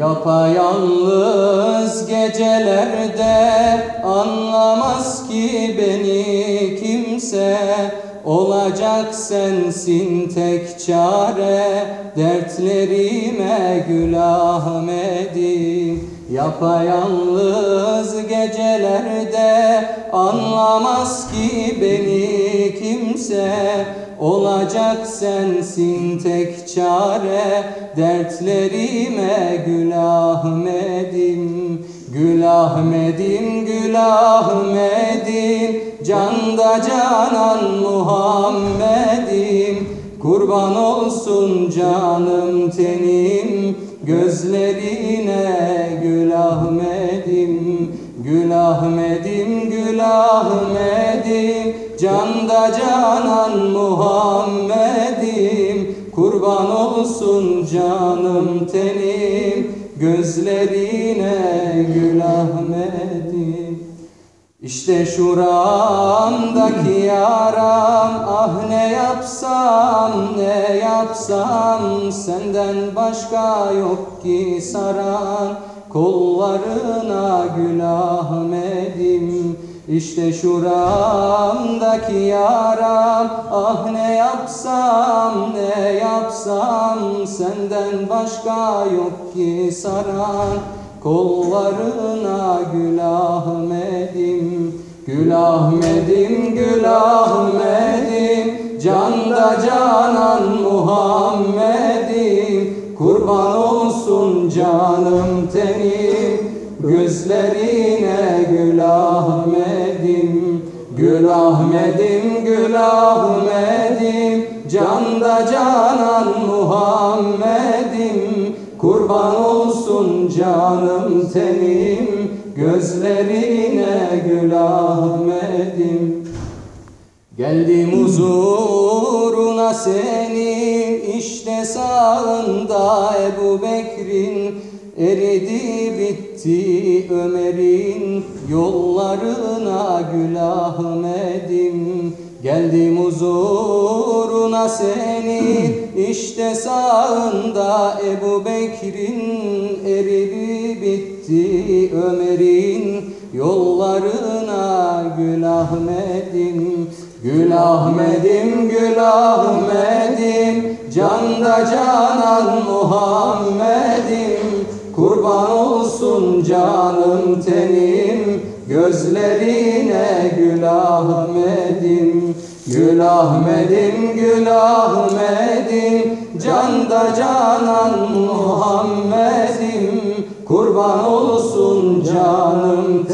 Yapayalnız gecelerde anlamaz ki beni kimse. Olacak sensin tek çare Dertlerime gül Ahmet'im Yapayalnız gecelerde anlamaz ki beni kimse. Olacak sensin tek çare Dertlerime gül Ahmet'im Gül Ahmet'im, Gül Ahmet'im Canda canan Muhammed'im. Kurban olsun canım tenim Gözlerine Gül Ahmet'im Gül Ahmet'im, Gül Ahmet'im Canda canan Muhammed'im Kurban olsun canım tenim. Gözlerine Gül Ahmet'im İşte şuramdaki yaram Ah ne yapsam ne yapsam Senden başka yok ki saran. Kollarına Gül Ahmet'im İşte şuramdaki yaram Ah ne yapsam ne yapsam Senden başka yok ki saran Kollarına Gül Ahmet'im Gül Ahmet'im, Gül Ahmet'im Canda canan Muhammed'im. Kurban olsun canım tenim. Gözlerine Gül Ahmet'im Gül Ahmet'im, Gül Ahmet'im Canda canan Muhammed'im canım tenim Gözlerine Gül Ahmet'im Geldim huzuruna senin işte sağında Ebu Bekir'in. Eridi bitti Ömer'in yollarına Gül Ahmet'im Geldim huzuruna senin işte sağında Ebu Bekir'in eridi bitti Ömer'in yollarına Gül Ahmet'im Gül Ahmet'im, Gül Ahmet'im Canda canan Muhammed'im. Kurban olsun canım tenim Gözlerine Gül Ahmet'im Gül Ahmet'im, Gül Ahmet'im Canda canan Muhammed'im. Kurban olsun canım